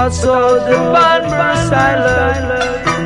Also the band were silent.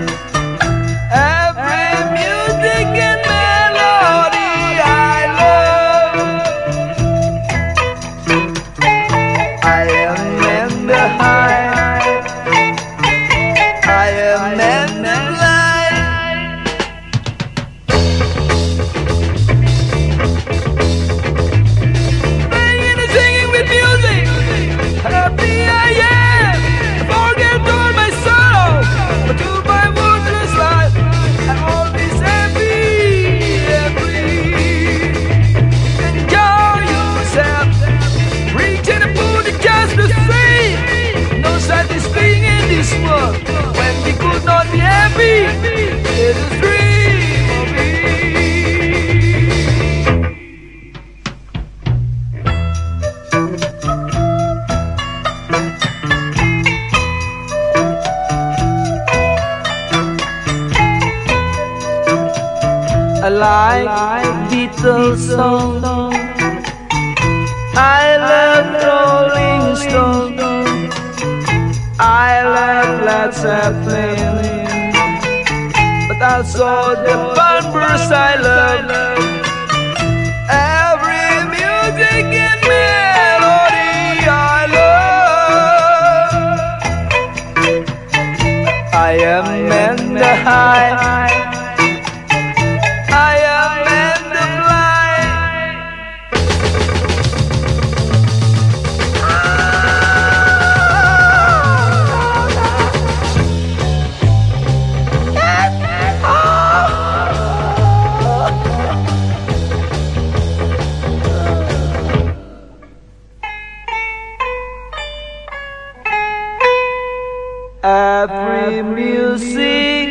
Like Beatles song. I love Rolling Stone. I love Led Zeppelin. But also the Panbers I love. Every music and melody I love. I am in the high. every music.